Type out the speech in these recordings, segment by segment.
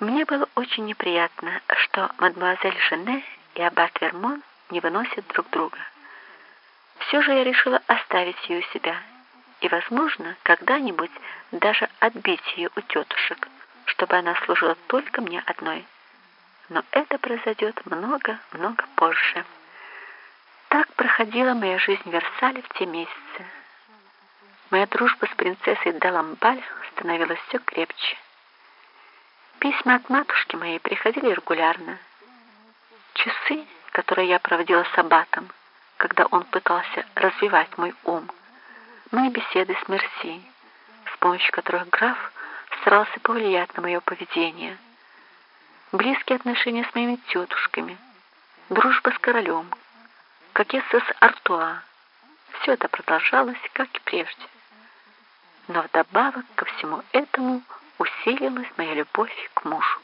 Мне было очень неприятно, что мадемуазель Жене и аббат Вермон не выносят друг друга. Все же я решила оставить ее у себя и, возможно, когда-нибудь даже отбить ее у тетушек, чтобы она служила только мне одной. Но это произойдет много-много позже. Так проходила моя жизнь в Версале в те месяцы. Моя дружба с принцессой Даламбаль становилась все крепче. Письма от матушки моей приходили регулярно. Часы, которые я проводила с аббатом, когда он пытался развивать мой ум, мои беседы с Мерси, с помощью которых граф старался повлиять на мое поведение, близкие отношения с моими тетушками, дружба с королем, кокетство с Артуа. Все это продолжалось, как и прежде. Но вдобавок ко всему этому усилилась моя любовь к мужу.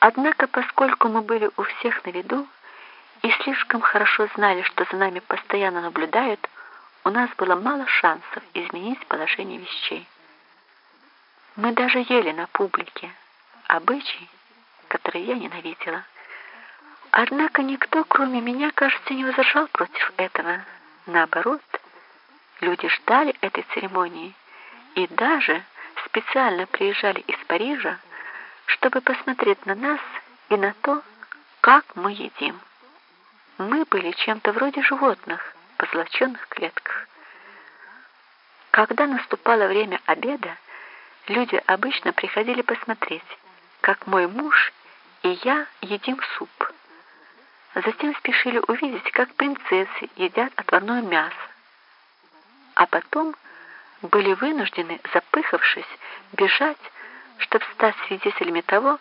Однако, поскольку мы были у всех на виду и слишком хорошо знали, что за нами постоянно наблюдают, у нас было мало шансов изменить положение вещей. Мы даже ели на публике, обычай, который я ненавидела. Однако никто, кроме меня, кажется, не возражал против этого. Наоборот, люди ждали этой церемонии и даже специально приезжали из Парижа, чтобы посмотреть на нас и на то, как мы едим. Мы были чем-то вроде животных в позолоченных клетках. Когда наступало время обеда, люди обычно приходили посмотреть, как мой муж и я едим суп. Затем спешили увидеть, как принцессы едят отварное мясо. А потом были вынуждены, запыхавшись, бежать, чтобы стать свидетелями того,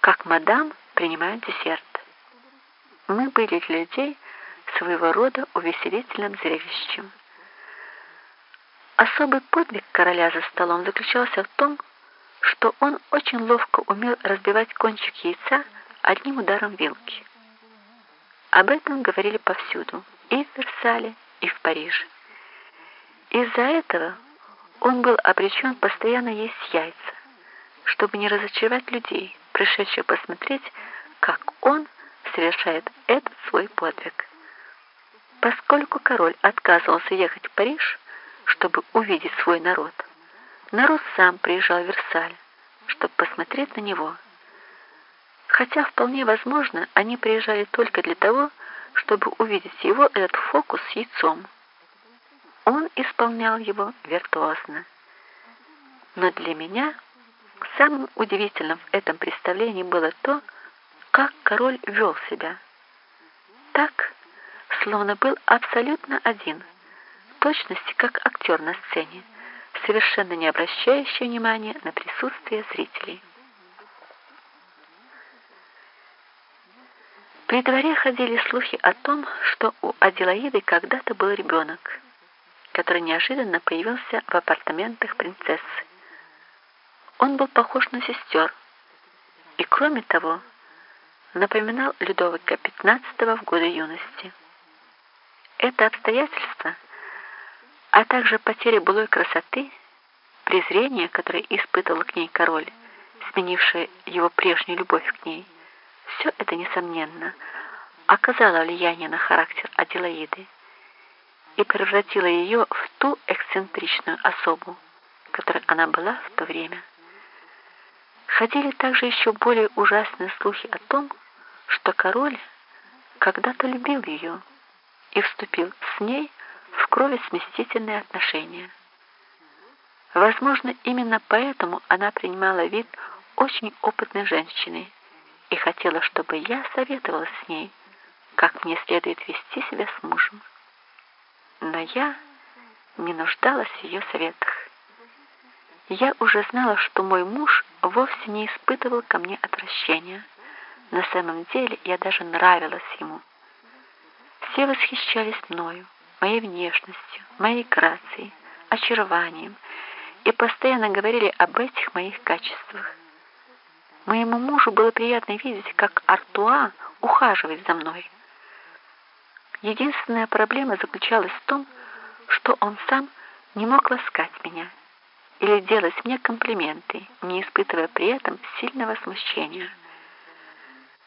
как мадам принимает десерт. Мы были для людей своего рода увеселительным зрелищем. Особый подвиг короля за столом заключался в том, что он очень ловко умел разбивать кончик яйца одним ударом вилки. Об этом говорили повсюду, и в Версале, и в Париже. Из-за этого он был обречен постоянно есть яйца, чтобы не разочаровать людей, пришедших посмотреть, как он совершает этот свой подвиг. Поскольку король отказывался ехать в Париж, чтобы увидеть свой народ, народ сам приезжал в Версаль, чтобы посмотреть на него. Хотя вполне возможно, они приезжали только для того, чтобы увидеть его этот фокус с яйцом. Он исполнял его виртуозно. Но для меня самым удивительным в этом представлении было то, как король вел себя. Так, словно был абсолютно один, в точности как актер на сцене, совершенно не обращающий внимания на присутствие зрителей. При дворе ходили слухи о том, что у Аделаиды когда-то был ребенок который неожиданно появился в апартаментах принцессы. Он был похож на сестер и, кроме того, напоминал Людовика XV в годы юности. Это обстоятельство, а также потеря былой красоты, презрение, которое испытывал к ней король, сменившее его прежнюю любовь к ней, все это, несомненно, оказало влияние на характер Аделаиды и превратила ее в ту эксцентричную особу, которой она была в то время. Ходили также еще более ужасные слухи о том, что король когда-то любил ее и вступил с ней в кровесместительные отношения. Возможно, именно поэтому она принимала вид очень опытной женщины и хотела, чтобы я советовалась с ней, как мне следует вести себя с мужем но я не нуждалась в ее советах. Я уже знала, что мой муж вовсе не испытывал ко мне отвращения. На самом деле я даже нравилась ему. Все восхищались мною, моей внешностью, моей грацией, очарованием и постоянно говорили об этих моих качествах. Моему мужу было приятно видеть, как Артуа ухаживает за мной. Единственная проблема заключалась в том, что он сам не мог ласкать меня или делать мне комплименты, не испытывая при этом сильного смущения –